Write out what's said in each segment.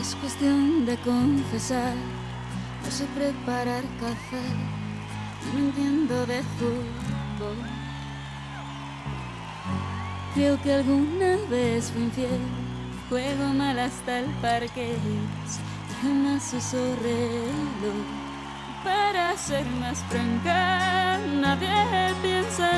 es cuestión de confesar, no sé preparar café, no entiendo de fútbol. Creo que alguna vez fui infiel, juego mal hasta el parque, jamás uso reloj. Para ser más franca, nadie piensa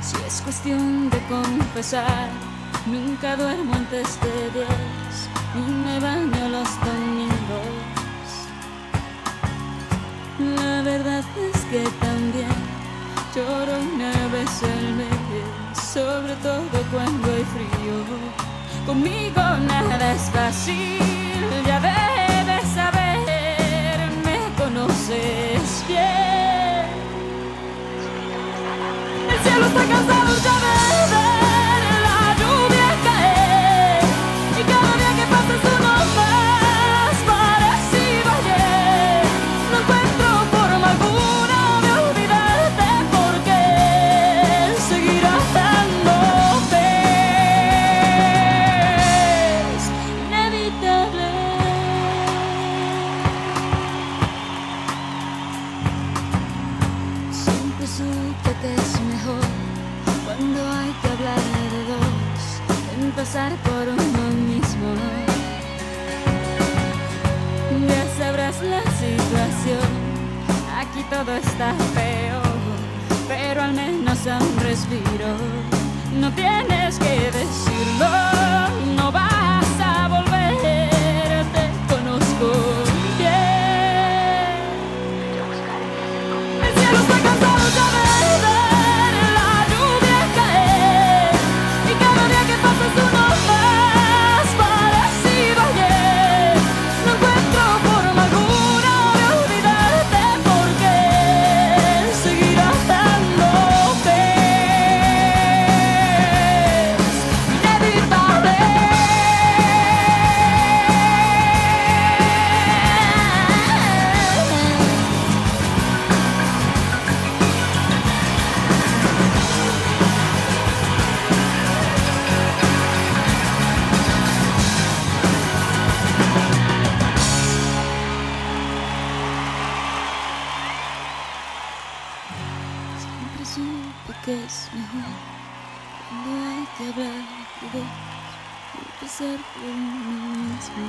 Si es cuestión de confesar, nunca duermo antes de diez y me baño los domingos. La verdad es que también lloro una vez al mes, sobre todo cuando hay frío. Conmigo nada es fácil, ya debes supe que es mejor cuando hay que hablar de dos, empezar por uno mismo. Ya sabrás la situación, aquí todo está feo, pero al menos un respiro. No tienes Siempre supe que es mejor cuando hay que hablar de dos y empezar por mismo.